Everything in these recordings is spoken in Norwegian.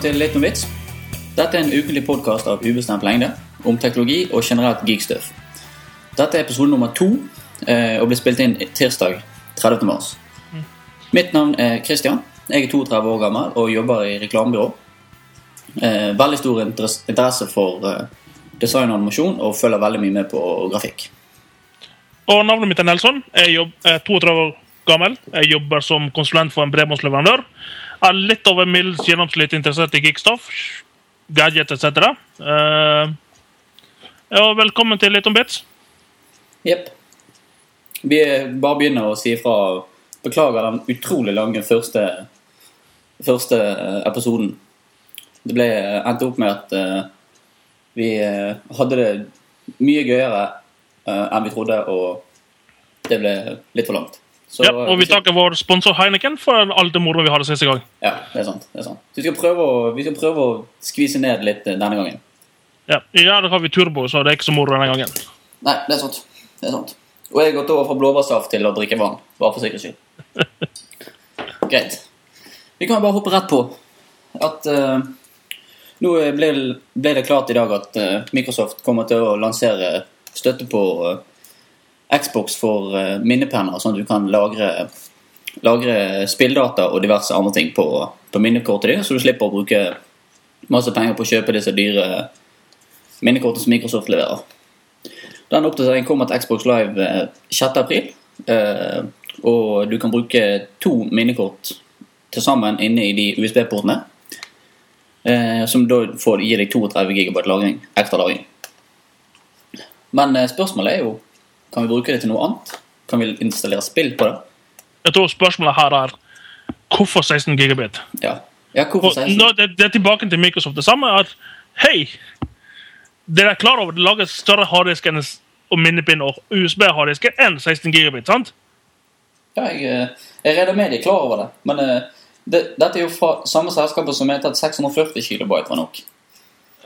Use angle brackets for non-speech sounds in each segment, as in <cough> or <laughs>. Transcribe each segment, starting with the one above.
Velkommen til Litt om vits. Dette er en ukentlig podkast av ubestemt lengde om teknologi og generelt geekstuff. Dette er episode nummer to eh, og ble spilt inn tirsdag 30. mars. Mitt navn er Christian. Jeg er 32 år gammel og jobber i reklamebyrå. Eh, veldig stor interesse for eh, design og animasjon og følger veldig mye med på grafikk. Og navnet mitt er Nelson. Jeg er 32 år gammel. Jeg jobber som konsulent for en bredbåndsleverandør. Er litt over middels gjennomsnitt interessert i geekstoff, gadget etc. Uh, ja, velkommen til Litt om bits. Jepp. Vi bare begynner å si ifra. Beklager den utrolig lange første, første eh, episoden. Det ble eh, endte opp med at uh, vi hadde det mye gøyere uh, enn vi trodde, og det ble litt for langt. Så, Ja, og vi takker vår sponsor Heineken for all det moroa vi hadde siste gang. Ja, det er sant. det er sant. Så vi skal prøve å, vi skal prøve å skvise ned litt eh, denne gangen. Ja, I dag har vi turbo, så det er ikke så moro denne gangen. Nei, det er sant. Det er sant. Og jeg har gått over fra blåbærsaft til å drikke vann. Bare for sikkerhets skyld. <laughs> Greit. Vi kan bare hoppe rett på at uh, Nå ble, ble det klart i dag at uh, Microsoft kommer til å lansere støtte på eh, Xbox for eh, minnepenner, sånn at du kan lagre, lagre spilldata og diverse andre ting på, på minnekortet ditt, så du slipper å bruke masse penger på å kjøpe disse dyre minnekortene som Microsoft leverer. Den oppdateringen kommer til Xbox Live eh, 6. april. eh, Og du kan bruke to minnekort til sammen inne i de USB-portene. eh, Som da får, gir deg 32 GB lagring, ekstra lagring. Men eh, spørsmålet er jo Kan vi bruke det til noe annet? Kan vi installere spill på det? Jeg tror spørsmålet her er hvorfor 16 gigabit? Ja. ja hvorfor 16? nå, det, det er tilbake til Microsoft. Det samme er hei, dere er klar over det lages større harddisk og minnepinn og USB-harddisker enn 16 gigabit, sant? Ja, jeg, eh, jeg regner med de er klar over det. Men eh, det, dette er jo fra samme selskapet som mente at 640 kilobyte var nok.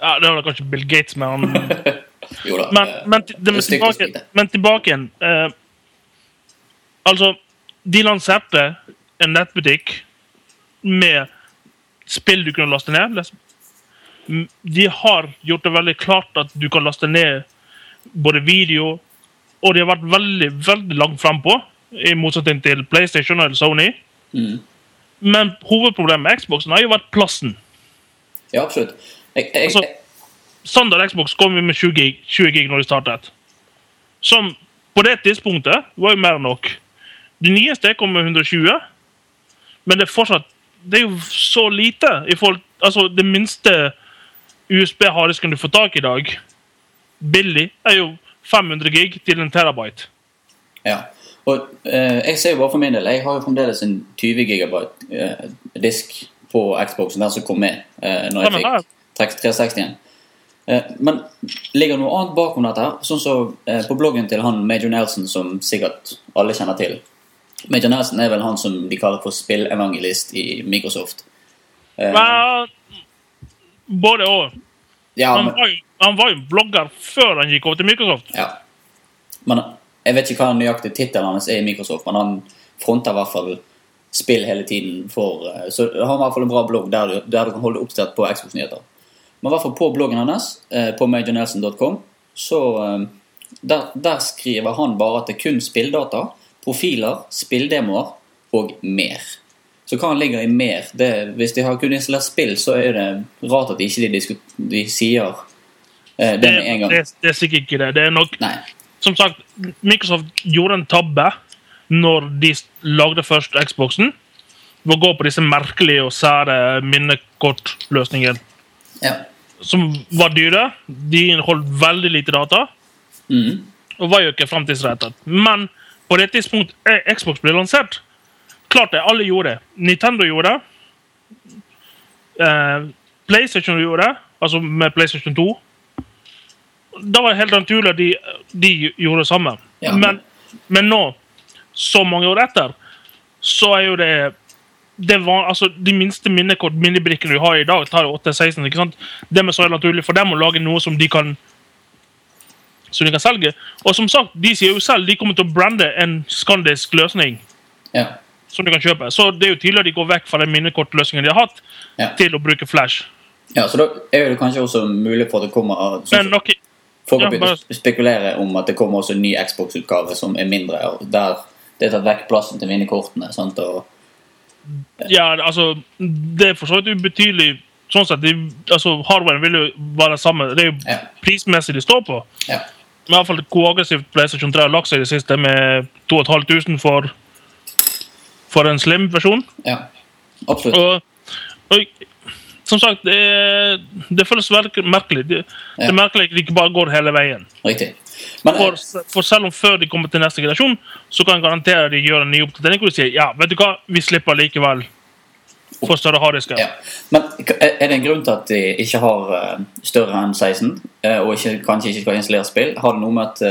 Ja, Det var da kanskje Bill Gates, men han <laughs> Jo da. Men, eh, men, tilbake, men tilbake igjen. Eh, altså, de lanserte en nettbutikk med spill du kunne laste ned. Liksom. De har gjort det veldig klart at du kan laste ned både video Og de har vært veldig veldig langt frampå, i motsetning til PlayStation eller Sony. Mm. Men hovedproblemet med Xboxen har jo vært plassen. Ja, absolutt. Jeg, jeg, Altså, standard Xbox kom vi med 20 gig, 20 gig når de startet. Som på det tidspunktet var jo mer enn nok. De nyeste kom med 120, men det er fortsatt Det er jo så lite i forhold Altså, det minste USB-harddisken du får tak i i dag, billig, er jo 500 gig til en terabyte. Ja. Og eh, jeg ser jo bare for min del, jeg har jo fremdeles en 20 gigabyte eh, disk på Xboxen, den som kom med eh, når jeg fikk 360-en. Eh, men ligger noe annet bakom dette? Sånn som eh, på bloggen til han Major Nelson, som sikkert alle kjenner til. Major Nelson er vel han som de kaller for spillevangelist i Microsoft. Eh, Men, både og. ja, Han han var jo blogger før han gikk over til Microsoft. ja. men jeg vet ikke hva nøyaktig tittelen hans er i Microsoft, men han fronter i hvert fall spill hele tiden for Så Så han har i hvert fall en bra blogg der du, der du kan holde oppdatert på Xbox-nyheter. Men i hvert fall på bloggen hans, eh, på majornelson.com, så eh, der, der skriver han bare at det er kun spilldata, profiler, spilldemoer og mer. Så hva han ligger i mer det, Hvis de har kunnet installert spill, så er det rart at de ikke de, de sier eh, det med en gang. Det, det er sikkert ikke det. Det er nok Nei. som sagt, Microsoft gjorde en tabbe når de lagde først Xboxen. Ved å gå på disse merkelige og sære minnekortløsningene. Ja. Som var dyre. De inneholdt veldig lite data. Mm. Og var jo ikke framtidsrettet. Men på det tidspunkt Xbox ble lansert, klart det, alle gjorde det. Nintendo gjorde det. Eh, PlayStation gjorde det, altså med PlayStation 2. Da var det helt naturlig at de, de gjorde det samme. Ja. Men, men nå, så mange år etter, så er jo det det var, altså, De minste minnekort, minnebrikkene du har i dag, tar 8-16. ikke sant? Det er så naturlig for dem å lage noe som de kan som de kan selge. Og som sagt, de sier jo selv de kommer til å brande en skandisk løsning. ja. som de kan kjøpe. Så det er jo tydelig at de går vekk fra den minnekortløsningen de har hatt, Ja. til å bruke flash. ja, så da er det kanskje også mulig for at det kommer sånn, Men okay. Folk har begynt å spekulere om at det kommer også en ny Xbox-utgave som er mindre. og Der det tatt vekk plassen til minnekortene. Sant? Og, ja, altså Det er for så vidt ubetydelig. Sånn sett, de, altså Hardwaren vil jo være samme. Det er jo Ja. prismessig de står på. ja. Men i hvert fall hvor aggressivt PlayStation 3 har lagt seg i det siste, med 2500 for, for en slim versjon. ja. Absolutt. Og, og som sagt, det, det føles veldig merkelig. Det, det Ja. er merkelig at de ikke bare går hele veien. Riktig. Men For, for selv om før de kommer til neste generasjon, så kan jeg garantere de gjør en ny oppdatering hvor de sier ja, vet du hva, vi slipper likevel for større harddisker. ja. Men er det en grunn til at de ikke har eh, større enn 16, eh, og ikke, kanskje ikke skal installere spill? Har det noe med at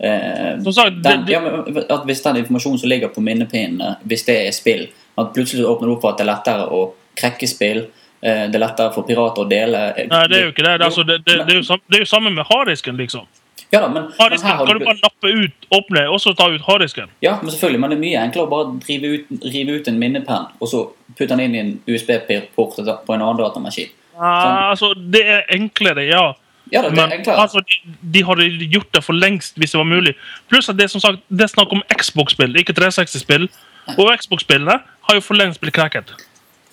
eh, Som sagt, det, den, det, ja, men at Hvis den informasjonen som ligger på minnepinnene, hvis det er spill At plutselig åpner det opp for at det er lettere å krekke spill, det er lettere for pirater å dele eh, nei, det er jo ikke det. Det, altså, det, det, det, er jo samme, det er jo samme med harddisken, liksom. Ja da, men, men Harddisken har kan du bare nappe ut, åpne, og så ta ut harddisken. Ja, men selvfølgelig, men det er mye enklere å bare ut, rive ut en minnepenn og så putte den inn i en USB-port på en annen datamaskin. Ah, altså, det er enklere, ja. Ja, det, Men er enklere. altså, de, de hadde gjort det for lengst hvis det var mulig. Pluss at det er som sagt, det er snakk om Xbox-spill, ikke 360-spill. Og Xbox-spillene har jo for lengst blitt kreket.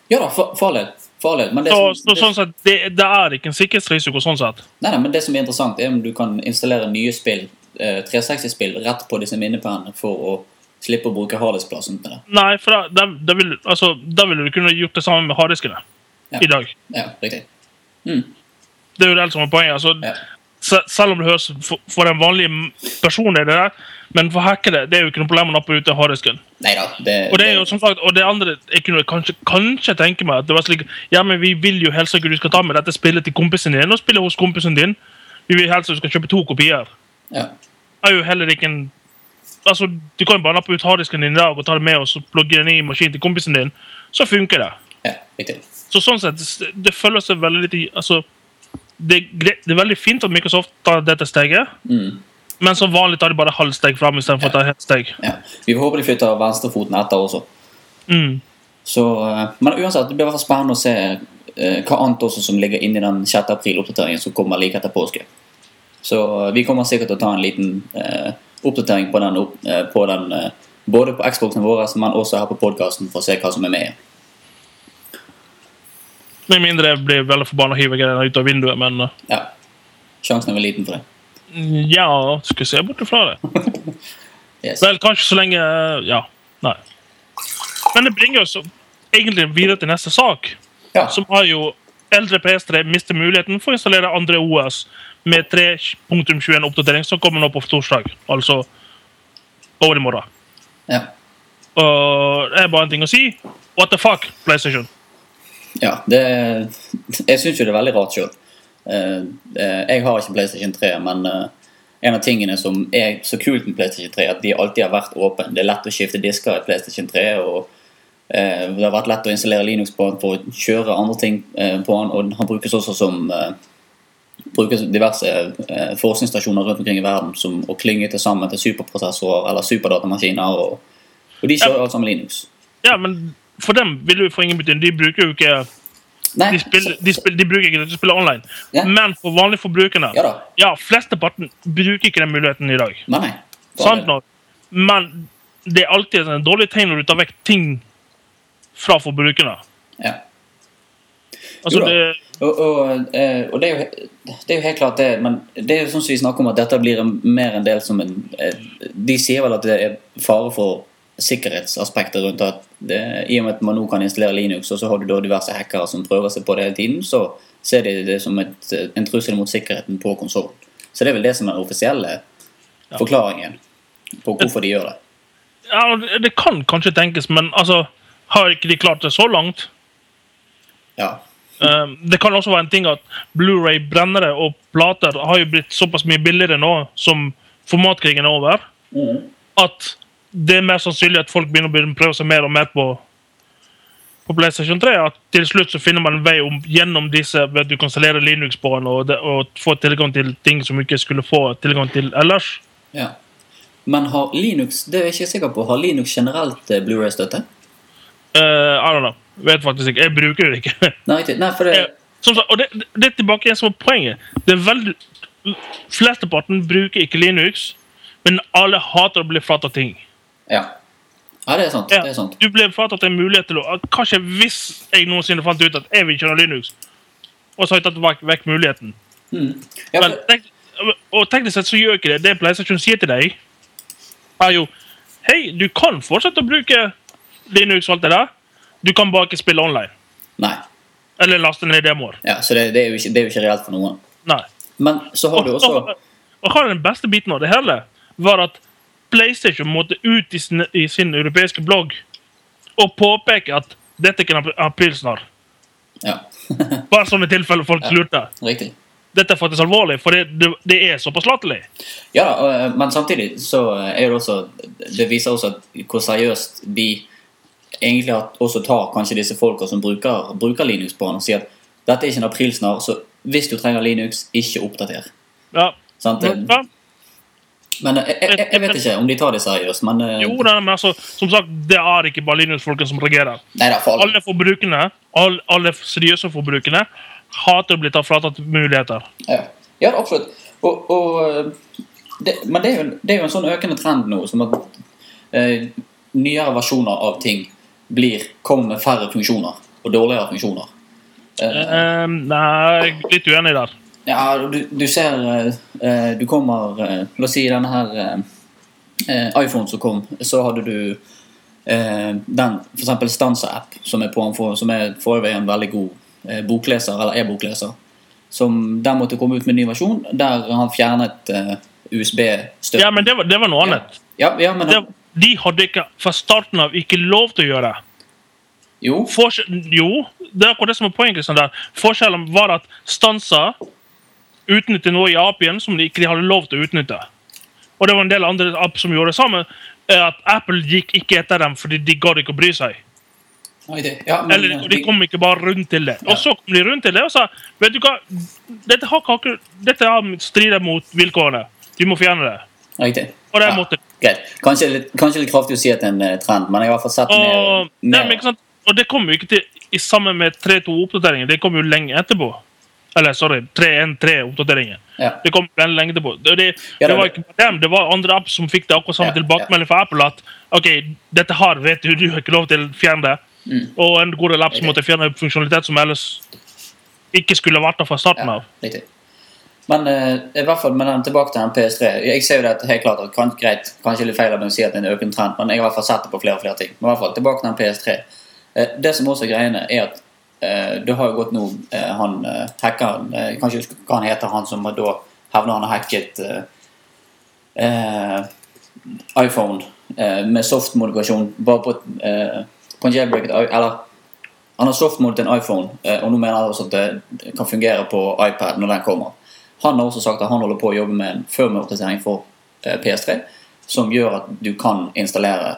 Ja da, for, for all del. For ut. Men det, Så, som, så, det, sånn sett, det, det er ikke en sikkerhetsrisiko sånn sett. nei, nei, men det som er interessant, er om du kan installere nye spill, eh, 360-spill, rett på disse minnepennene for å slippe å bruke harddiskplassen til det. Nei, for da, da, vil, altså, da ville du kunne gjort det samme med harddiskene Ja. i dag. Ja, riktig. Det er jo det som er poenget. Altså, Ja. Selv om det høres for, for den vanlige personen er det der, men for hackere det er jo ikke noe problem å nappe ut. Nei. Det, Og det er jo som sagt, og det andre Jeg kunne kanskje, kanskje tenke meg at det var slik Ja, men vi vil jo helst ikke du skal ta med dette spillet til kompisen din og spille hos kompisen din. Vi vil helst at du skal kjøpe to kopier. ja. Det er jo heller ikke en Altså, Du kan jo bare nappe ut harddisken din i dag og ta det med og så plugge den i maskinen til kompisen din. Så funker det. ja, riktig. Så sånn sett, det, føles seg veldig Altså, det, det er veldig fint at Microsoft tar dette steget, Mm. Men som vanlig tar de bare halvt steg fram istedenfor å ta helt steg. Ja. Vi får håpe de flytter venstrefoten etter også. Mm. Så, eh, men uansett, det blir i hvert fall spennende å se eh, hva annet også som ligger inni den 6. april-oppdateringen som kommer like etter påske. Så eh, vi kommer sikkert til å ta en liten eh, oppdatering på den, opp, eh, på den eh, både på Xboxen vår, men også her på podkasten for å se hva som er med. Med mindre jeg blir veldig forbanna og hiver greiene ut av vinduet, men uh, Ja. Sjansen er vel liten for det. Ja, skal se bort ifra det. <laughs> Yes. Vel, kanskje så lenge uh, Ja. Nei. Men det bringer oss egentlig videre til neste sak, Ja. som har jo eldre PS3 mister muligheten for å installere andre OS med 3.21 oppdatering, som kommer nå på torsdag. Altså over i morgen. ja. Og det er bare en ting å si. What the fuck, PlayStation? Ja, det, jeg syns jo det er veldig rart sjøl. Jeg har ikke PlayStation 3, men eh, en av tingene som er så kult med PlayStation 3, er at de alltid har vært åpne. Det er lett å skifte disker i PlayStation 3, og eh, det har vært lett å installere Linux på den for å kjøre andre ting eh, på den, og han brukes også som eh, brukes diverse eh, forskningsstasjoner rundt omkring i verden som å klynge til sammen til superprosessorer eller superdatamaskiner, og, og de kjører alt sammen Linux. Ja, men for dem vil du få ingen betydning. De bruker jo ikke de, spiller, de, spiller, de bruker ikke det de spiller online. Ja. Men for vanlige forbrukerne Ja ja, Flesteparten bruker ikke den muligheten i dag. Nei. Sant nok. Men det er alltid en dårlig tegn når du tar vekk ting fra forbrukerne. Ja. Altså, det, Og, og, eh, og det, er jo, det er jo helt klart det, men det er jo sånn som vi snakker om at dette blir mer en del som en eh, De sier vel at det er fare for sikkerhetsaspekter rundt at det, i og med at man nå kan installere Linux, og så har du da diverse hackere som prøver seg på det hele tiden, så ser de det som et, en trussel mot sikkerheten på konsollen. Så det er vel det som er den offisielle forklaringen på hvorfor de gjør det. ja, det- kan kanskje tenkes, men altså Har ikke de klart det så langt? Ja. Um, det kan også være en ting at Blu-ray-brennere og plater har jo blitt såpass mye billigere nå som formatkrigen er over, at det er mer sannsynlig at folk begynner å prøve seg mer og mer på på PlayStation 3. At til slutt så finner man en vei om, gjennom disse ved at du kansellerer Linux på og, og få tilgang til ting som du ikke skulle få tilgang til ellers. ja. Men har Linux det er jeg ikke sikker på, har Linux generelt eh, Blu-ray-støtte? Eh, I don't know. Vet faktisk ikke. Jeg bruker det ikke. <laughs> Nei. Nei, for det Eh, Som sagt, og det, det er tilbake igjen som er poenget. Det er veldig Flesteparten bruker ikke Linux, men alle hater å bli fratatt ting. Ja. Ja, det er sant. Ja, Det er sant. Du ble fratatt en mulighet til å Kanskje hvis jeg noensinne fant ut at jeg vil ha Linux, og så har jeg tatt vekk, vekk muligheten. Mm. Ja, Men, tek- og teknisk sett så gjør ikke det. Det PlayStation sier til deg, er jo Hei, du kan fortsette å bruke Linux og alt det der. Du kan bare ikke spille online. nei. Eller laste ned demoer. Ja, så det, det, er ikke, det er jo ikke reelt for noen. Nei. Men så har Og, du også og, og og den beste biten av det hele, var at PlayStation måtte ut i sin, i sin europeiske blogg og påpeke at dette kan ha april snart. Ja. <laughs> Bare sånne tilfeller folk Ja. lurte. Riktig. Dette er faktisk alvorlig, for det, det, det er såpass latterlig. Ja og, eh, men samtidig så er det også Det viser også hvor seriøst vi egentlig også tar kanskje disse folka som bruker, bruker Linux på den, og sier at dette er ikke en aprilsnarr, så hvis du trenger Linux, ikke oppdater. Ja. Sant? ja. Men eh, jeg, jeg, jeg vet ikke om de tar det seriøst, men eh, Jo, nei, men altså, som sagt, det er ikke bare Linux-folkene som reagerer. For alle. Alle forbrukerne, alle, alle seriøse forbrukerne, hater å bli tatt fratatt muligheter. Ja, ja absolutt. Og, og eh, det, men det er, jo, det er jo en sånn økende trend nå, som at eh, nyere versjoner av ting blir, kommer med færre funksjoner og dårligere funksjoner. Eh, Eh, nei, jeg litt uenig der. Ja, du, du ser eh, Du kommer eh, La oss si denne her eh, iPhone som kom, så hadde du den eksempel Stanza-app, som er på som er for øvrig en veldig god bokleser, eller e-bokleser. Som Der måtte komme ut med en ny versjon, der han fjernet USB-støtten. Ja, men det var, det var noe annet. Ja, ja, men Det, de hadde ikke fra starten av ikke lov til å gjøre. det. Jo. Forskjell, jo, det er akkurat det som er poenget. Sånn. Forskjellen var at Stansa utnyttet noe i Apien som de ikke hadde lov til å utnytte. Og det var en del andre app som gjorde det samme. At Apple gikk ikke etter dem fordi de gadd ikke å bry seg. Ja, men, Eller de kom ikke bare rundt til det. Ja. Og så kom de rundt til det og sa vet du hva, dette, har dette strider mot vilkårene. Du må fjerne det. Riktig. Og det Ja. måtte Greit. Kanskje litt, kanskje litt kraftig å si at det er en eh, trend, men jeg har i hvert fall sett Og, ned, nei, og det kom jo ikke til i sammen med 3.2-oppdateringen. Det kom jo lenge etterpå. Eller sorry, 3.1.3-oppdateringen. Ja. Det kom en lengde på. Det, det, Ja, det var ikke bare dem, det var andre apper som fikk det akkurat samme Ja, tilbakemelding fra Apple. At ok, dette har vet du, du har ikke lov til å fjerne det. Mm. Og en god del apps måtte fjerne funksjonalitet som ellers ikke skulle vært der fra starten av. riktig. Men uh, i hvert fall med den tilbake til den PS3 Jeg ser jo det helt klart kan, greit, Kanskje litt feil av meg å si at det er en økende trend, men jeg har i hvert fall sett det på flere og flere ting. Men i hvert fall tilbake til den PS3. Uh, det som også er greiene, er at eh, det har jo gått nå eh, Han eh, hackeren eh, Jeg kan ikke huske hva han heter, han som da hevder han har hacket eh, eh, iPhone eh, med soft-modifikasjon bare på, eh, på en jailbreaket Eller han har soft-modet en iPhone, eh, og nå mener han også at det kan fungere på iPad når den kommer. Han har også sagt at han holder på å jobbe med en firmware-optisering for eh, PS3 som gjør at du kan installere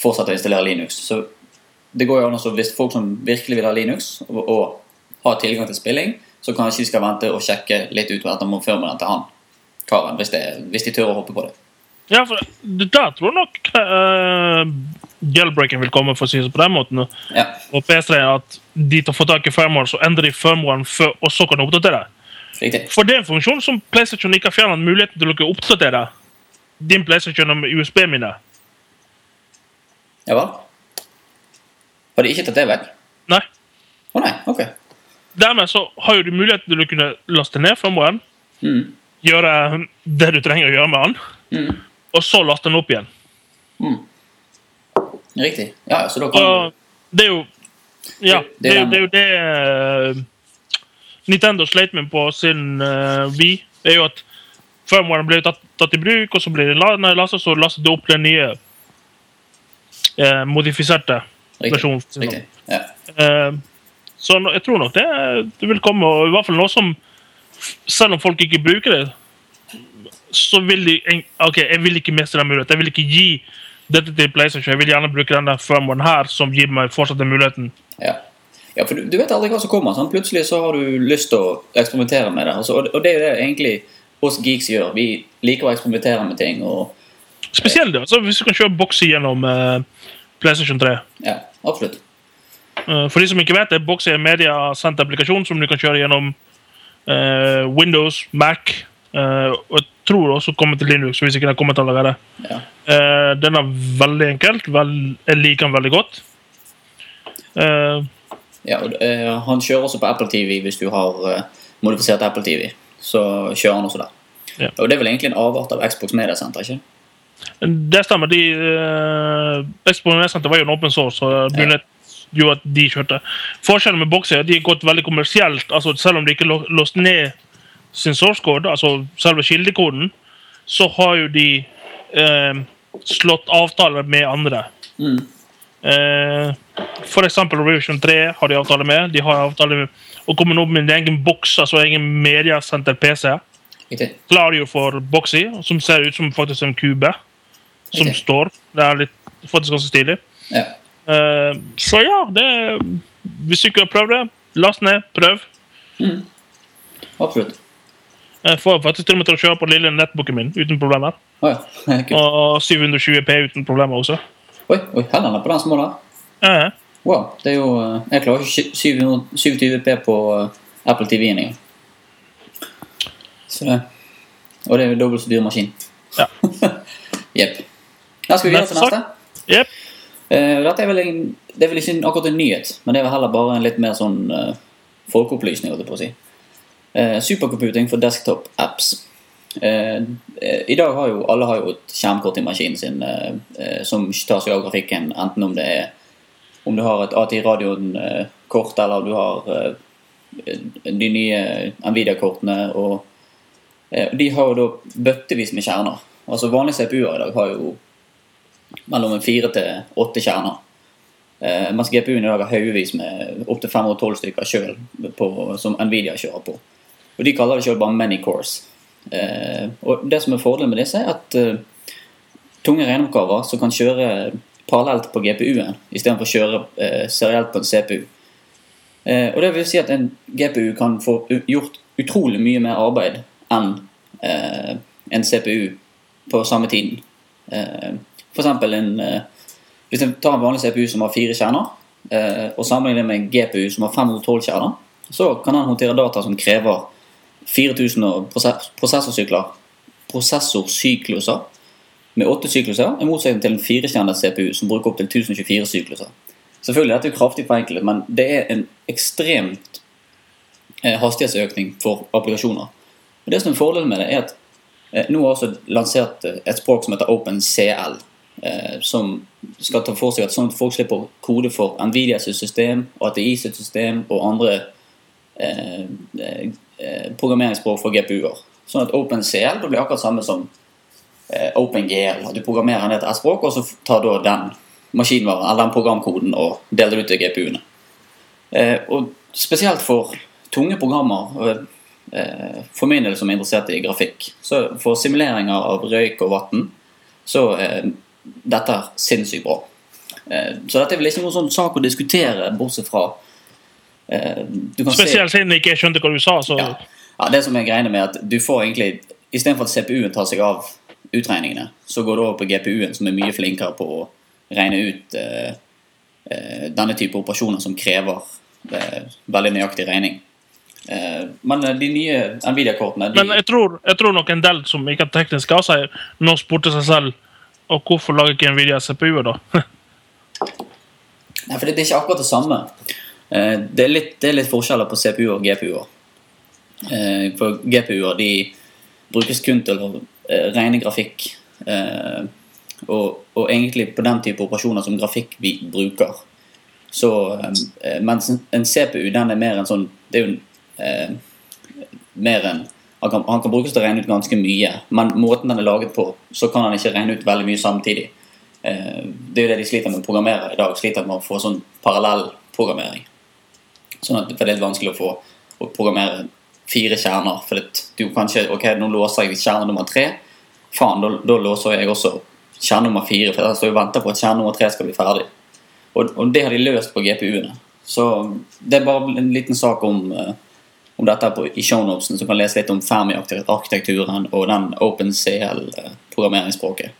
fortsette å installere Linux. Så det går jo an også, Hvis folk som virkelig vil ha Linux og, og har tilgang til spilling, så kanskje de skal vente og sjekke litt ut etter firmwaren til han karen, hvis, det, hvis de tør å hoppe på det. Ja, for det der tror jeg nok uh, jailbreaken vil komme, for å si det på den måten. Ja, Og PS3 er at de tar- får tak i firmware, så endrer de firmwaren, før, og så kan de oppdatere. riktig. For det er en funksjon som PlayStation ikke har fjernet muligheten til å oppdatere din PlayStation med USB-minne. Ja vel? Har de ikke tatt det vekk? Nei. Å nei, ok. Dermed så har jo du muligheten til å kunne laste ned firmwaren, Mm. gjøre det du trenger å gjøre med den, Mm. og så laste den opp igjen. Mm. Riktig. Ja, så da kan Og det er jo Ja, Det- det, det det, er jo det eh, Nintendo sleit med på sin uh, Wii. Er jo at firmwaren ble tatt, tatt i bruk, og så blir det lastet, så lastet det opp den nye eh, modifiserte. Versjonen. Riktig. Ja. Eh, så jeg tror nok det, det vil komme, og i hvert fall noe som Selv om folk ikke bruker det, så vil de OK, jeg vil ikke miste den muligheten. Jeg vil ikke gi dette til PlayStation. Jeg vil gjerne bruke denne firmwaren her, som gir meg fortsatt den muligheten. Ja. ja, for du, du vet aldri hva som kommer. Sånn. Plutselig så har du lyst til å eksperimentere med det. Altså, og, og det er jo det egentlig oss geeks gjør. Vi liker å eksperimentere med ting. Og, Spesielt det, altså, hvis du kan kjøre bokser gjennom eh, PlayStation 3. ja, absolutt. Eh, For de som ikke vet det, Box er en mediasendt applikasjon som du kan kjøre gjennom eh, Windows, Mac eh, og jeg tror også kommer til Linux. hvis ikke den har kommet allerede. Ja. Eh, den er veldig enkelt. Vel, jeg liker den veldig godt. Eh, Ja, og, eh, han kjører også på Apple TV hvis du har modifisert Apple TV. Så kjører han også der. Ja. Og det er vel egentlig en avart av Xbox Media Center, ikke? Det stemmer. de uh, Eksponeringssenteret var jo en open source, så bundet jo at de kjørte. Forskjellen med Boxy er at de har gått veldig kommersielt. altså Selv om de ikke låste låst ned sin source code, altså selve kildekoden, så har jo de uh, slått avtaler med andre. Mm. Uh, for eksempel Revision 3 har de avtale med. De har avtale med å komme opp med en egen boks, altså egen mediasenter PC. Okay. Klar jo for Boxy, som ser ut som faktisk en kube. Som okay. står. Det er litt, faktisk ganske stilig. Ja. Uh, så ja, det Hvis du ikke har prøvd det, last ned, prøv. Absolutt. Jeg får faktisk til og med til å kjøre på lille nettboken min uten problemer. Oh, ja. <laughs> Og 720P uten problemer også. Oi, oi, heller den på den små der. Ja. Wow. Det er jo eh, Jeg klarer ikke 720p på eh, Apple TV-en engang. Så det Og det er jo dobbelt så dyr maskin. Ja. <laughs> Jepp. Da skal vi videre til Neste Yep. Uh, Eh, dette er vel, en, det er vel ikke akkurat en nyhet, men det er vel heller bare en litt mer sånn uh, folkeopplysning. holdt jeg på å si. Uh, supercomputing for desktop-apps. I dag har jo alle har jo et skjermkort i maskinen sin som tar seg av grafikken, enten om det er om du har et ATI Radioen-kort, eller du har de nye Nvidia-kortene. og De har jo da bøttevis med kjerner. Altså Vanlige CPU-er i dag har jo mellom fire til åtte kjerner. Eh, mens GPU-en i dag har haugevis med opptil 512 stykker sjøl som Nvidia kjører på. Og De kaller det sjøl bare many cores. Eh, og Det som er fordelen med disse, er at eh, tunge regneoppgaver som kan kjøre parallelt på GPU-en istedenfor å kjøre eh, serielt på en CPU. Eh, og det vil si at en GPU kan få gjort utrolig mye mer arbeid enn eh, en CPU på samme tiden. Eh, eksempel en eh, Hvis jeg tar en vanlig CPU som har fire kjerner, eh, og sammenligner med en GPU som har 512 kjerner, så kan den håndtere data som krever 4000 og prosessorsykler, prosessorsykluser, med åtte sykluser, i motsetning til en firekjernet CPU som bruker opptil 1024 sykluser. Selvfølgelig dette er jo kraftig forenklet, men det er en ekstremt eh, hastighetsøkning for applikasjoner. Og Det som er fordelen med det, er at nå har også lansert et språk som heter OpenCL, som skal ta for seg at sånn at folk slipper kode for Nvidia sitt system, ATI sitt system og andre eh, eh, eh, programmeringsspråk for GPU-er. Sånn at OpenCL blir akkurat samme som eh, OpenGL. Du programmerer ned et språk, og så tar da den maskinvaren, eller den programkoden og deler ut til GPU-ene. Eh, og spesielt for tunge programmer, og, eh, for min del som er interessert i grafikk, så for simuleringer av røyk og vann, så er dette er sinnssykt bra. Eh, så dette er vel ikke noen sånn sak å diskutere, bortsett fra eh, du kan Spesielt siden jeg ikke skjønte hva du sa. så... ja. ja, det som er greiene med at du får egentlig Istedenfor at CPU-en tar seg av utregningene, så går det over på GPU-en, som er mye flinkere på å regne ut eh, eh, denne type operasjoner som krever eh, veldig nøyaktig regning. Eh, men de nye Nvidia-kortene de, Men jeg tror, jeg tror nok en del som ikke er tekniske av seg, nå spurte seg selv og hvorfor lager ikke Nvidia CPU-er, da? <laughs> Nei, for det, er ikke akkurat det samme. Eh, det, er litt, det er litt forskjeller på CPU-er og GPU-er. Eh, for GPU-er de brukes kun til å eh, regne grafikk. Og, og egentlig på den type operasjoner som grafikk vi bruker. Så, mens en- CPU den er mer en sånn Det er jo mer en han kan, han kan brukes til å regne ut ganske mye, men måten den er laget på, så kan han ikke regne ut veldig mye samtidig. Eh, det er jo det de sliter med å programmere i dag. sliter med å få sånn parallellprogrammering. Sånn at, det er litt vanskelig å få å programmere fire kjerner. For det, du kan ikke Ok, nå låser jeg kjerne nummer tre. Faen, da, låser jeg også kjerne nummer fire, for jeg står og venter på at kjerne nummer tre skal bli ferdig. Og, og det har de løst på GPU-ene. Så det er bare en liten sak om, eh, om dette på, i shownotesen, så kan lese litt om Fermi-arkitekturen og den OpenCL-programmeringsspråket.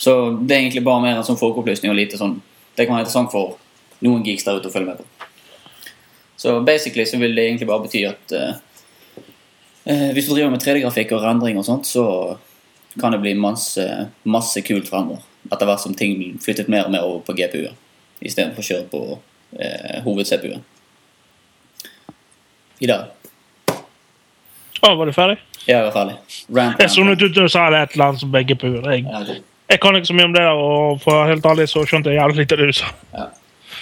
Så det er egentlig bare mer en sånn folkeopplysning og lite sånn Det kan være interessant for noen geeks der ute å følge med på. Så basically så vil det egentlig bare bety at eh, eh, hvis du driver med 3D-grafikk og rendring og sånt, så kan det bli masse, masse kult fremover. Etter hvert som ting blir flyttet mer og mer over på GPU-er istedenfor å kjøre på eh, hoved-CPU-en. Videre. Å, var du ferdig? Ja, Jeg var ferdig. Rant, Jeg så ut til du sa det et eller annet som begge på jeg, Ja, det- jeg kan ikke så mye om det, og for helt ærlig så skjønte jeg jævlig lite av det du sa. ja.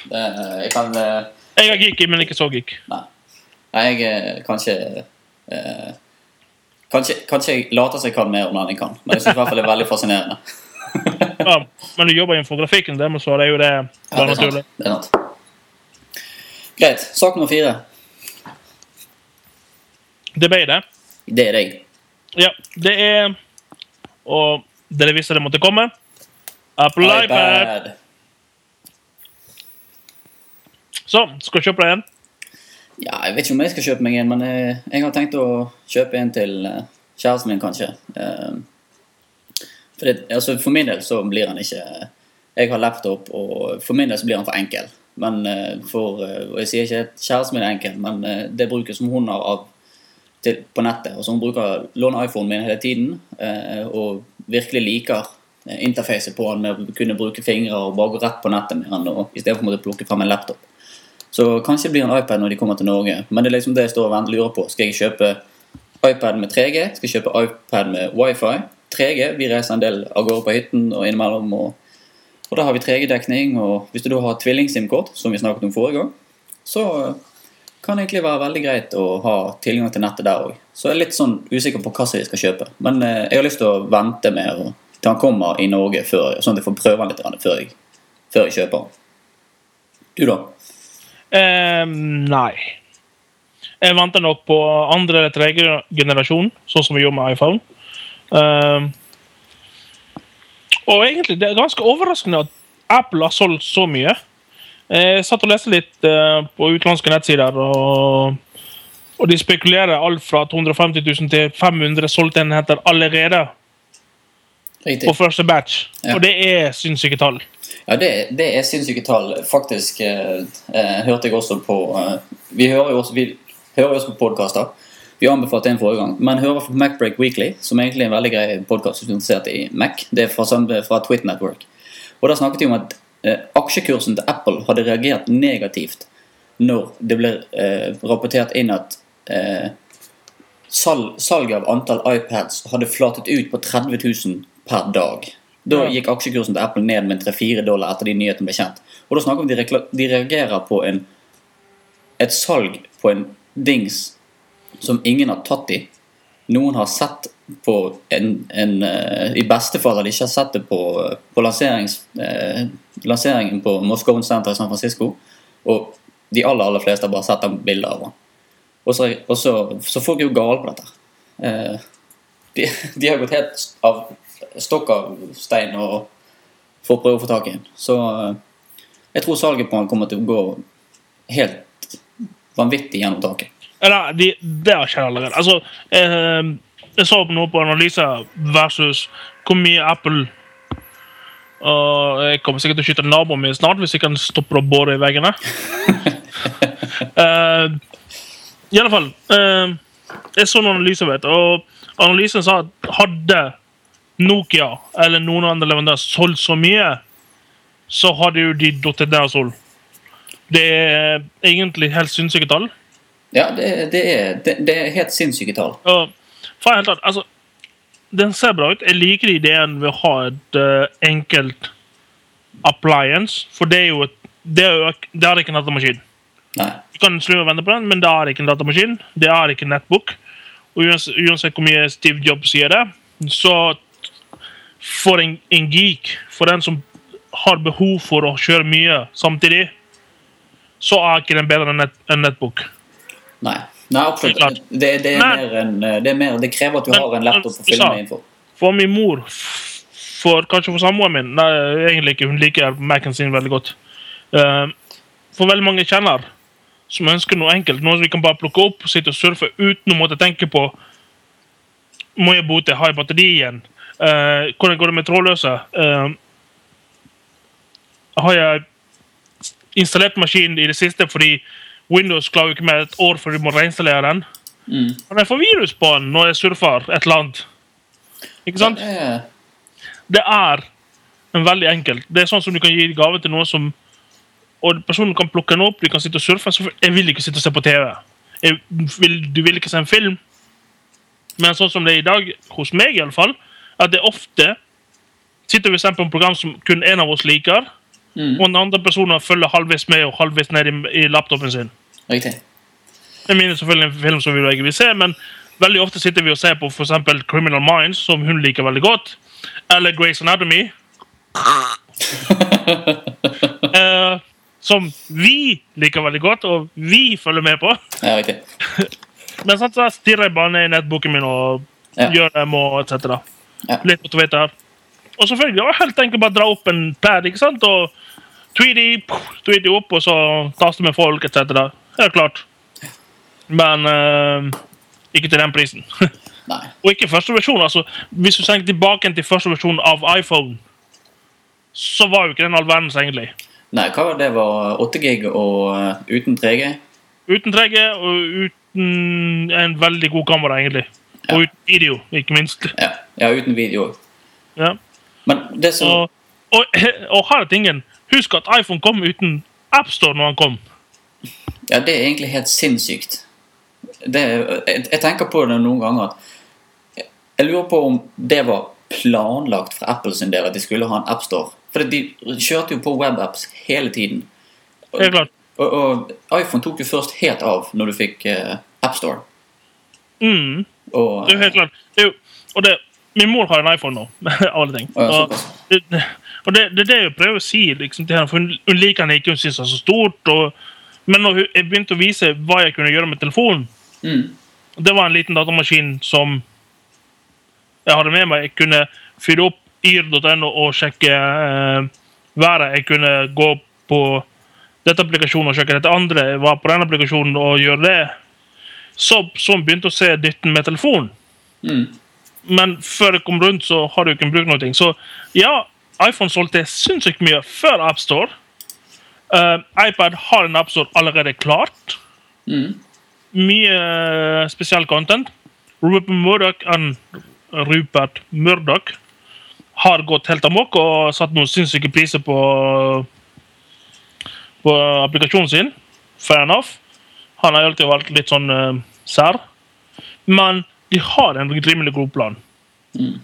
Det, jeg kan Uh, Jeg er geeky, men ikke så geek. Nei. Nei, jeg er kanskje uh, Kanskje, kanskje jeg later som jeg kan mer om det enn jeg kan, men jeg syns i hvert fall det er veldig fascinerende. <laughs> Ja, men du jobber innenfor grafikken, dermed så er det jo det Ja, det er sant. Det er sant. Greit. Sak nummer fire. Det ble det. Det er deg. Ja, det er Og dere visste det måtte komme. Apple iPad. Så, skal du kjøpe deg en? Ja, jeg vet ikke om jeg skal kjøpe meg en, men eh, jeg har tenkt å kjøpe en til eh, kjæresten min, kanskje. Eh, For, det, altså, for min del så blir han ikke Jeg har laptop, og for min del så blir han for enkel. Men for Og jeg sier ikke at kjæresten min er enkel, men det bruket som hun har av til, på nettet. Altså hun bruker låner iPhonen min hele tiden eh, og virkelig liker eh, interfacet på den med å kunne bruke fingre og bare gå rett på nettet med den istedenfor å plukke frem en laptop. Så kanskje det blir en iPad når de kommer til Norge. Men det er liksom det jeg står og lurer på. Skal jeg kjøpe iPad med 3G? Skal jeg kjøpe iPad med wifi? 3G, Vi reiser en del av gårde på hytten og innimellom. Og, og da har vi 3G-dekning. Og hvis du da har tvilling-SIM-kort, som vi snakket om forrige gang, så kan egentlig være veldig greit å ha tilgang til nettet der òg. Så jeg er litt sånn usikker på hva som jeg skal kjøpe. Men eh, jeg har lyst til å vente med å- til han kommer i Norge, før, sånn at jeg får prøve han litt før jeg, før jeg kjøper han. Du, da? Um, nei. Jeg venter nok på andre eller tredje generasjon, sånn som vi gjorde med iPhone. Um, og egentlig, det er ganske overraskende at Apple har solgt så mye. Jeg satt og leste litt eh, på utenlandske nettsider, og, og de spekulerer alt fra 250 000 til 500 solgte enheter allerede Riktig. på første batch. Ja. Og det er sinnssyke tall. Ja, det, det er sinnssyke tall. Faktisk eh, eh, hørte jeg også på eh, Vi hører jo også, vi hører også på podkaster. Vi anbefalte en forrige gang. Men hører på Macbreak Weekly, som egentlig er en veldig grei podkast som er interessert i Mac. Det er fra, fra Twit Network. Og da snakket de om at eh, aksjekursen til Apple hadde reagert negativt når det ble eh, rapportert inn at eh, salg, salget av antall iPads hadde flatet ut på 30 000 per dag. Da gikk aksjekursen til Apple ned med 3-4 dollar etter de nyhetene ble kjent. Og da snakker vi om de, de reagerer på en, et salg på en dings som ingen har tatt i. Noen har sett på en, en eh, I beste fall har de ikke sett det på, på eh, lanseringen på Moscow Center i San Francisco. Og de aller aller fleste har bare sett den bildet av ham. Og så, og så, så folk er jo gale på dette. Eh, de, de har gått helt av stokk av stein og for å prøve å få tak i en. Så eh, jeg tror salget på han kommer til å gå helt vanvittig gjennom taket. Eller, de, det har skjedd allerede. Altså, eh, jeg så på noe på analyser versus hvor mye Apple Og jeg kommer sikkert til å skyte naboen min snart hvis jeg kan stoppe å bore i veggene. <laughs> Eh, I alle fall eh, Jeg så noen analyser, vet og analysen sa at hadde Nokia eller noen andre leverandører solgt så mye, så hadde jo de datt ned av sol. Det er egentlig helt sinnssyke tall. Ja, det, det, er, det, det er helt sinnssyke tall. Og helt tatt, altså Den ser bra ut. Jeg liker ideen ved å ha et uh, enkelt appliance. For det er jo et det er, jo, det er ikke en datamaskin. Nei. Du kan slu og vente på den, men det er ikke en datamaskin. Det er ikke en nettbok. Og uansett, uansett hvor mye Steve Jobs sier det, så for en, en geek, for den som har behov for å kjøre mye samtidig, så er ikke den bedre enn en nettbook. Nei. Nei, absolutt. Det, det, er mer en, det, er mer, det krever at du Men- har en laptop å filme sa- innenfor. For min mor, for kanskje for samboeren min Nei, egentlig ikke. Hun liker Mac-en sin veldig godt. Eh, for veldig mange kjenner som ønsker noe enkelt, noe som vi kan bare plukke opp, og sitte og surfe uten å måtte tenke på Må jeg bote? Har jeg batteri igjen? Eh, hvordan går det med trådløse? Eh, har jeg installert maskinen i det siste fordi Windows klarer jo ikke med et år før du må reinstallere den. Mm. Men jeg får virus på den når jeg surfer et eller annet? Ikke sant? Det er- en veldig enkelt. Det er sånn som du kan gi gave til noen som Og personen kan plukke den opp, du kan sitte og surfe. Så jeg vil ikke sitte og se på TV. Vil, du vil ikke se en film. Men sånn som det er i dag, hos meg i alle fall, at det ofte sitter vi ser på et program som kun én av oss liker, Mm. og den andre personen følger halvveis med og halvveis ned i, i laptopen sin. Riktig. Jeg mener selvfølgelig en film som vi ikke vil se, men veldig ofte sitter vi og ser på eksempel Criminal Minds, som hun liker veldig godt, eller Grace Anatomy. <laughs> eh, som vi liker veldig godt, og vi følger med på. Ja, riktig. <laughs> Men sånn, så stirrer jeg bare ned i nettboken min og Ja. gjør dem og etc. Ja. Litt motivert her. Og selvfølgelig og helt enkelt bare dra opp en pad ikke sant? og tweety, tweety opp, og så taster med folk etc. Helt klart. Men eh, ikke til den prisen. <laughs> Og ikke første versjon. altså, Hvis du tenker tilbake til første versjon av iPhone, så var jo ikke den all verdens, egentlig. Nei, hva var det? var 8 gig og eh, uten 3G? Uten 3G og uten en veldig god kamera, egentlig. Og uten video, ikke minst. Ja, ja uten video òg. Ja. Men det som Og, og, <laughs> og her er tingen. Husk at iPhone kom uten AppStore når han kom. Ja, det er egentlig helt sinnssykt. Det, jeg, jeg tenker på det noen ganger at Jeg lurer på om det var planlagt fra Apple sin del at de skulle ha en appstore. For de kjørte jo på webapps hele tiden. Og, Helt klart. og, og iPhone tok jo først helt av når du fikk uh, appstore. Mm, Og, det er jo helt klart. Det er jo, og det, min mor har en iPhone nå, <laughs> med alle ting. Og, og det, det er det jeg prøver å si liksom, til henne, for hun, hun liker henne ikke, hun syns den er så stort. Og, men når hun- jeg begynte å vise hva jeg kunne gjøre med telefonen mm, Det var en liten datamaskin som jeg hadde med meg. Jeg kunne fyre opp yr.no og sjekke eh, været. Jeg kunne gå på dette applikasjonen og sjekke dette andre. Jeg var på den applikasjonen og gjøre det. Så, så begynte å se dytten med telefonen. mm. Men før jeg kom rundt, så har du ikke brukt noe. Så ja, iPhone solgte sinnssykt mye før AppStore. Uh, iPad har en AppStore allerede klart. Mm. Mye uh, spesiell content. Rupert Murdoch, og Rupert Murdoch har gått helt amok og satt noen sinnssyke priser på på applikasjonen sin. Fair enough. Han har alltid vært litt sånn uh, sær. Men de har en rimelig god plan. Mm.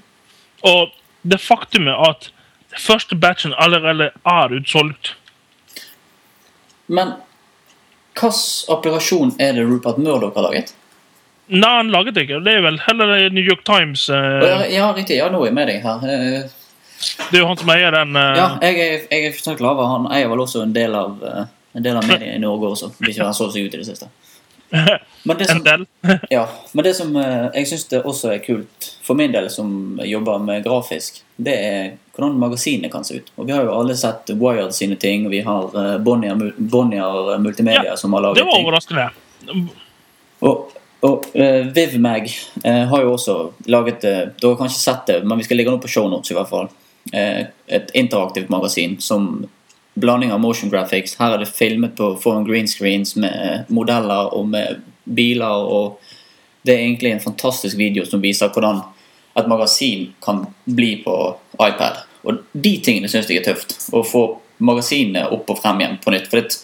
Og det faktumet at første batchen allerede er utsolgt Men hvilken applikasjon er det Rupert Murdoch har laget? Nei, han laget det ikke. Det er vel heller New York Times. eh, Ja, ja, riktig. Ja, nå er jeg med deg her. Eh, Det er jo han som eier den. eh, Ja, jeg jeg er klar over Han eier vel også en del av eh, En del av <laughs> mediet i Norge også, hvis jeg han så seg ut i det siste. Men det en del. <laughs> ja, men det som eh, jeg syns også er kult, for min del som jobber med grafisk, det er hvordan magasinet kan se ut. Og Vi har jo alle sett Wired sine ting, og vi har eh, Bonnier, Bonnier Multimedia Ja, som har laget ting. Det var ting. overraskende. Og, og uh, VivMag uh, har jo også laget uh, Du har kanskje sett det, men vi skal legge nå på shownotes i hvert fall. Uh, et interaktivt magasin som blanding av motion graphics. Her er det filmet på foran green screens med modeller og med biler. og Det er egentlig en fantastisk video som viser hvordan et magasin kan bli på iPad. Og de tingene syns jeg er tøft. Å få magasinet opp og frem igjen på nytt. For det,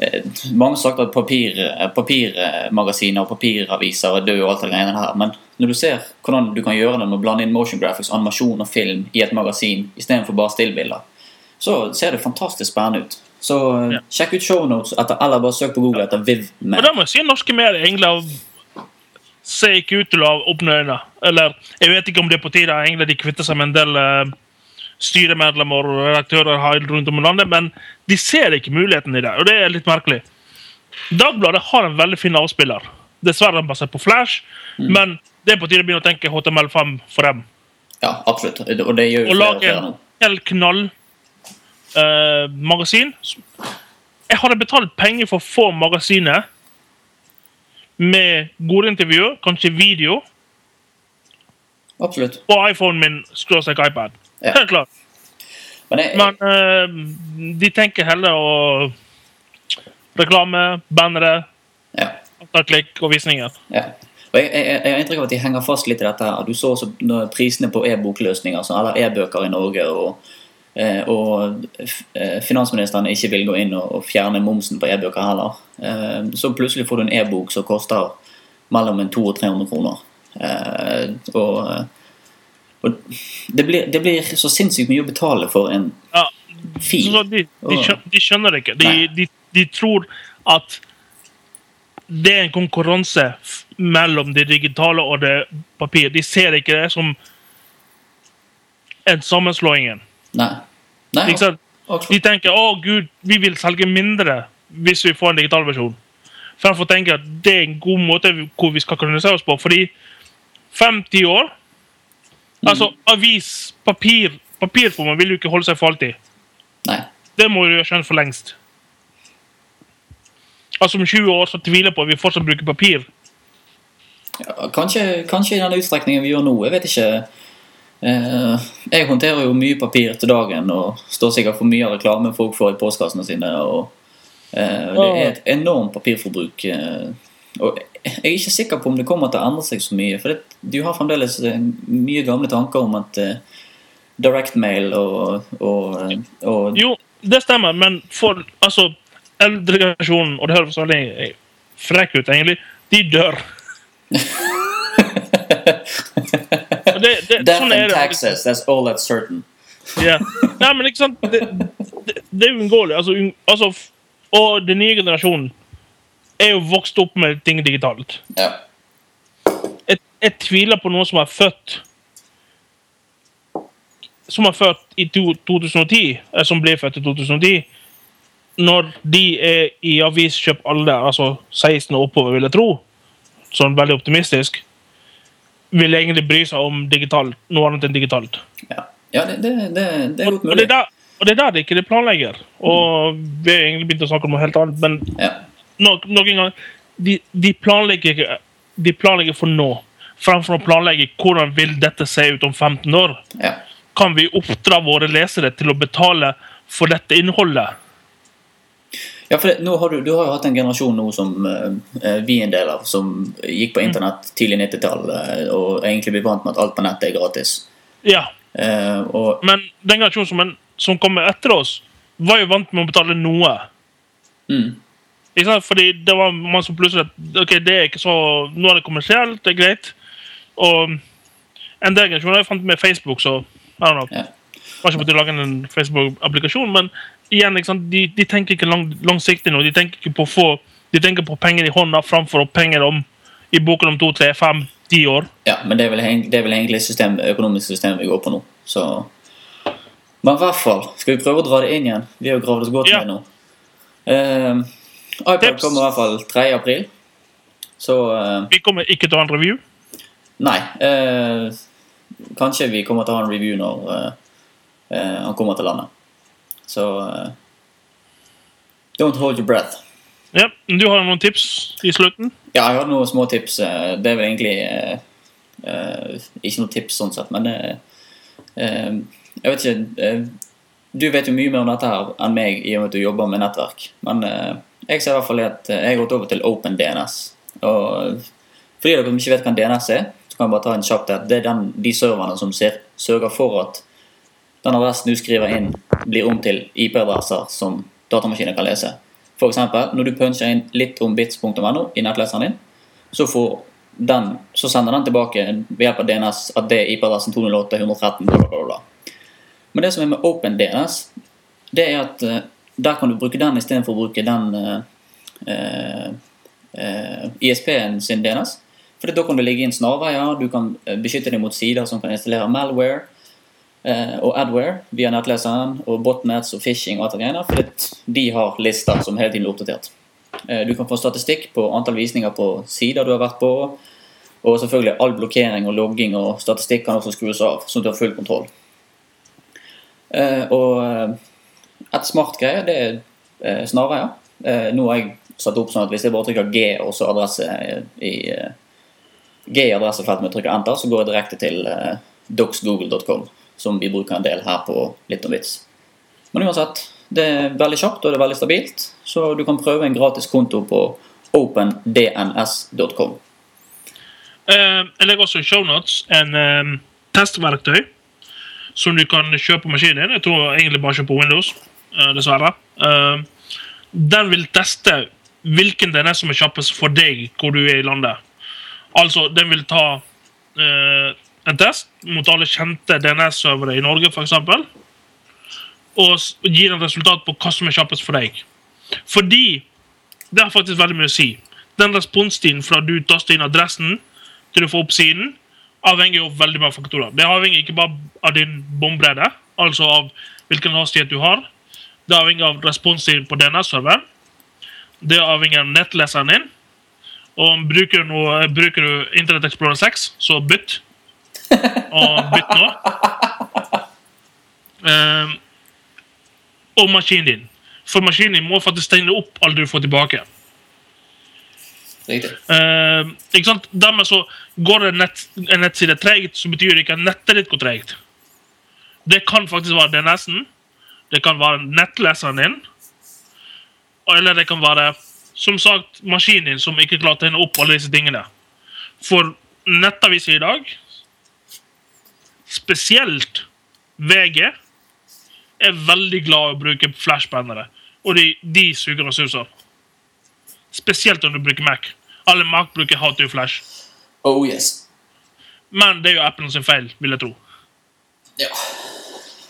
Eh, mange har sagt at papir, papirmagasiner og papiraviser er døde og alt det greiene her, men når du ser hvordan du kan gjøre det med å blande inn motion graphics, animasjon og film i et magasin istedenfor bare stillbilder, så ser det fantastisk spennende ut. Så eh, Ja. sjekk ut shownotes eller bare søk på Google etter Og VivMag. da må jeg si norske medier egentlig ser ikke ut til å åpne øynene. Eller jeg vet ikke om det er på tide egentlig de kvitter seg med en del uh, styremedlemmer og redaktører rundt om i landet, men de ser ikke muligheten i det, og det er litt merkelig. Dagbladet har en veldig fin avspiller. Dessverre er basert på Flash, men det er på tide å begynne å tenke HTML5 for dem. Ja, absolutt. Og det gjør jo Og flere og lage flere en nå. helt knall eh, magasin. Jeg hadde betalt penger for å få magasinet med gode intervjuer, kanskje video, Absolutt. på iPhonen min skråstrek iPad. Ja. Helt klart. Men jeg, Men eh, de tenker heller å Reklame, bannere, ja. klikk og visninger. Ja. Og jeg, jeg, jeg har inntrykk av at de henger fast litt i dette. her. Du så også prisene på e-bokløsninger, så- eller e-bøker i Norge, og, og eh, finansministeren ikke vil gå inn og, fjerne momsen på e-bøker heller. Eh, så plutselig får du en e-bok som koster mellom en 200 og 300 kroner. Eh, og, eh, og det, blir, det blir så sinnssykt mye å betale for en Ja, fil. de, de, de skjønner det ikke. De, de, de tror at det er en konkurranse mellom det digitale og det papiret. De ser ikke det som en sammenslåing. Nei. Nei Ikke sant? De tenker å gud, vi vil selge mindre hvis vi får en digital versjon. Fremfor å tenke at det er en god måte hvor vi skal kronisere oss på. Fordi fem-ti år Altså, avis, papir papirformer vil jo ikke holde seg for alltid. Nei. Det må du ha skjønt for lengst. Altså Om 20 år så tviler jeg på at vi fortsatt bruker papir. Ja, kanskje, kanskje i den utstrekningen vi gjør nå. Jeg vet ikke. Eh, jeg håndterer jo mye papir til dagen og står sikkert for mye av reklamen folk får i postkassene sine. Og, eh, det er et enormt papirforbruk. Eh, og jeg er ikke sikker på om det kommer til å endre seg så mye. For det, du har fremdeles mye gamle tanker om at direct mail og, og, og Jo, det stemmer, men for altså eldregenerasjonen, og det høres veldig frekk ut, egentlig, de dør. <laughs> Det, det, Death sånn and taxes, that's all that's certain. Ja. Nei, men ikke sant Det, det, det er uunngåelig. Altså, un- altså, og den nye generasjonen er jo vokst opp med ting digitalt. Ja. Jeg, jeg tviler på noen som er født Som er født i to, 2010, eh, som ble født i 2010, når de er i aviskjøp alder, altså 16 og oppover, vil jeg tro, sånn veldig optimistisk, vil egentlig bry seg om digitalt, noe annet enn digitalt. Ja, ja det, det, det, det er godt Og det mulig. er der, og det er der de ikke planlegger. Og vi har egentlig begynt å snakke om noe helt annet, men Ja. nok, noen ganger gang de, de, planlegger, de planlegger for nå, fremfor å planlegge hvordan vil dette se ut om 15 år. Ja. Kan vi oppdra våre lesere til å betale for dette innholdet? Ja, for det, har du, du har jo hatt en generasjon nå som eh, vi er en del av, som gikk på internett tidlig 90-tall eh, og egentlig ble vant med at alt på nettet er gratis. Ja, Eh, og men den generasjonen som, en, som kommer etter oss, var jo vant med å betale noe. mm, Ikke sant? Fordi det var man som plutselig Ok, det er ikke så Nå er det kommersielt, det er greit. Og en del generasjoner jeg fant med Facebook, så I don't know. ja. Kanskje på å lage en Facebook-applikasjon, men igjen? De, de tenker ikke lang, langsiktig nå. De tenker ikke på få De tenker på penger i hånda framfor penger om i boken om to, tre, fem, ti år. ja, men det er vel, det er vel egentlig system, økonomisk system vi går på nå. Så Men i hvert fall, skal vi prøve å dra det inn igjen? Vi har jo gravd oss godt Ja. ned nå. Uh, iPad Tips. kommer i hvert fall 3. april. Så uh, Vi kommer ikke til å ha en review. Nei. Uh, kanskje vi kommer til å ha en review når eh, han kommer til landet. Så uh, Don't hold your breath. Ja, Du har noen tips i slutten? Ja, jeg hadde noen små tips. eh, Det er vel egentlig uh, ikke noe tips sånn sett, men Jeg vet ikke Du vet jo mye mer om dette her enn meg i og med at du jobber med nettverk. Men jeg ser i hvert fall at jeg har gått over til OpenDNS. Og fordi dere ikke vet hva en DNS er, så kan jeg bare ta en kjapt at det er den, de serverne som ser, sørger for at den adressen du skriver inn, blir om til IP-adresser som datamaskiner kan lese. Eksempel, når du puncher inn litt om bits.no i nettleseren din, så, den, så sender den tilbake ved hjelp av DNS at det er IP-adressen 208.113. Bla, bla, bla, bla. Men det som er med OpenDNS, det er at eh, der kan du bruke den istedenfor å bruke den eh, eh, ISP-en sin DNS. For da kan du ligge inn snarveier, du kan eh, beskytte deg mot sider som kan installere malware og adware via nettleseren, og botnets og phishing og alt det greiene, for de har lister som hele tiden blir oppdatert. Eh, Du kan få statistikk på antall visninger på sider du har vært på, og selvfølgelig all blokkering og logging og statistikk kan også skrues av, sånn at du har full kontroll. Eh, Og eh, et smart greie, det er snarveier. Eh, Nå har jeg satt opp sånn at hvis jeg bare trykker G og så adresse i eh, G i adressefeltet med å trykke enter, så går jeg direkte til doxgoogle.com. som vi bruker en del her på Litt om vits. Men uansett, det er veldig kjapt og det er veldig stabilt, så du kan prøve en gratis konto på opendns.com. Eh, jeg legger også i shownotes en eh, testverktøy som du kan kjøpe på maskinen din. Jeg tror egentlig bare kjøpe på Windows, eh, dessverre. Den vil teste hvilken DNS som er kjappest for deg hvor du er i landet. Altså, den vil ta en test mot alle kjente DNS-servere i Norge, f.eks. Og gir en resultat på hva som er kjappest for deg. Fordi det har faktisk veldig mye å si. Den responstiden fra du taster inn adressen til du får opp siden, avhenger av veldig mange faktorer. Det avhenger ikke bare av din bombredde, altså av hvilken hastighet du har. Det avhenger av responstiden på DNS-serveren. Det avhenger av nettleseren din. Og bruker noe, bruker du Internet Explorer 6, så bytt. Og bytt nå. Ehm, og maskinen din. For maskinen din må faktisk tegne opp alt du får tilbake. Riktig. Eh, ikke sant? Dermed så går det nett, en nettside tregt, så betyr det ikke at nettet ditt går tregt. Det kan faktisk være DNS-en, det kan være nettleseren din, eller det kan være som sagt maskinen din som ikke klarer å tegne opp alle disse tingene. For nettaviser i dag, spesielt VG, er veldig glad i å bruke flashbannere. Og de, de suger ressurser. Spesielt om du bruker Mac. Alle Mac bruker How to Flash. Oh yes. Men det er jo Apple sin feil, vil jeg tro. Ja.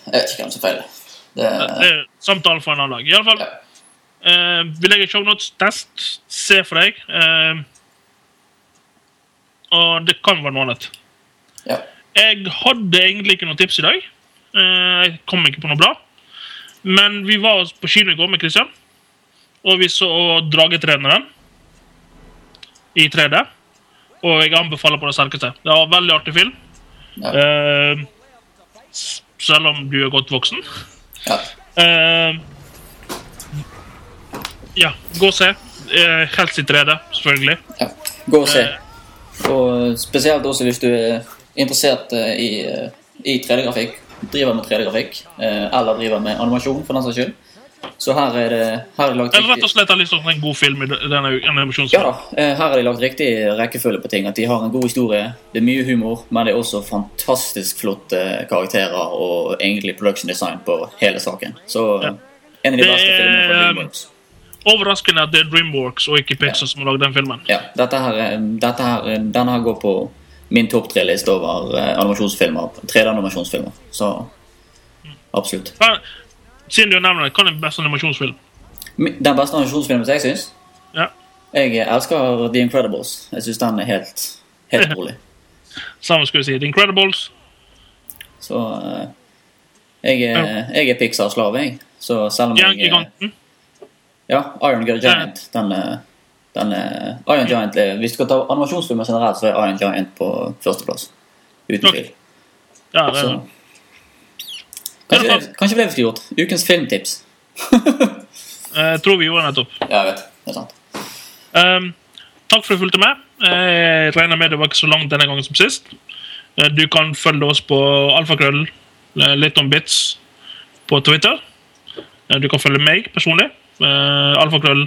Jeg vet ikke hvem som feiler. Det Det er samtale for en annen dag. I alle fall, ja. Uh, vi legger shownotes, test, se for deg. Uh, og det kan være noe annet. ja. Jeg hadde egentlig ikke noe tips i dag. Eh, jeg kom ikke på noe bra. Men vi var på kino i går med Christian, og vi så Dragetreneren i 3D. Og jeg anbefaler på det sterkeste. Det var en veldig artig film. Ja. Uh, selv om du er godt voksen. ja. Uh, ja, gå og se. Uh, helst i 3D, selvfølgelig. ja. Gå og se. Og spesielt også hvis du er interessert eh, i, eh, i 3D-grafikk, driver med 3D-grafikk, eh, eller driver med animasjon, for den saks skyld. Så her er det, her er lagt Eller rett og slett er se en god film i denne ja animasjonsfilmen. da, eh, her er det lagt riktig rekkefølge på ting. At de har en god historie, det er mye humor, men det er også fantastisk flotte karakterer og egentlig production design på hele saken. Så Ja. en av de Det beste filmene fra Dreamworks. Overraskende at det er Dreamworks og ikke Pixar som har lagd den filmen. Ja, dette her, er- dette her, denne her går på min topp tre-liste over eh, animasjonsfilmer. 3D-animasjonsfilmer. Så absolutt. Siden du nevner det, hva er den beste animasjonsfilmen? Den beste animasjonsfilmen som jeg syns Ja. Jeg elsker The Incredibles. Jeg syns den er helt helt <laughs> rolig. Samme skulle jeg si. The Incredibles. Så eh, jeg, er, jeg er Pixar-slave, jeg. Så selv om jeg eh, Giganten. Ja, Iron Girl Giant. Den, eh, den er Iron Giant er, Hvis du skal ta animasjonsfilmer generelt, så er Iron Giant på førsteplass. Uten tvil. Ja, det er Kanskje, det- kanskje det vi skulle gjort. Ukens filmtips. <laughs> Jeg tror vi gjorde nettopp. Ja, jeg vet. Det er sant. Um, takk for at du fulgte med. Jeg regner med det var ikke så langt denne gangen som sist. Eh, Du kan følge oss på alfakrøll, eh, litt om bits, på Twitter. Eh, Du kan følge meg personlig. eh, Alfakrøll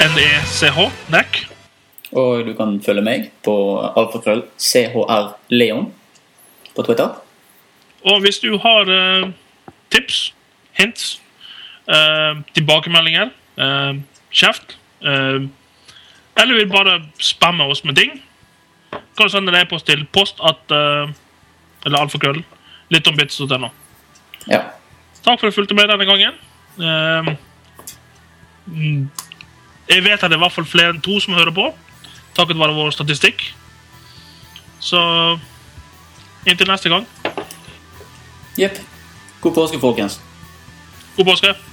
NECH, NEC. Og du kan følge meg på alfakrøll CHR Leon på Twitter. Og hvis du har eh, tips, hints, eh, tilbakemeldinger, eh, kjeft eh, Eller vil bare spamme oss med ting, kan du sende en e-post til post at eh, Eller alfakrøll. Litt om bits.no. Ja. Takk for at du fulgte med denne gangen. Eh, mm, jeg vet at det er i hvert fall flere enn to som hører på, takket være vår statistikk. Så inntil neste gang, Jepp. God påske, folkens. god påske!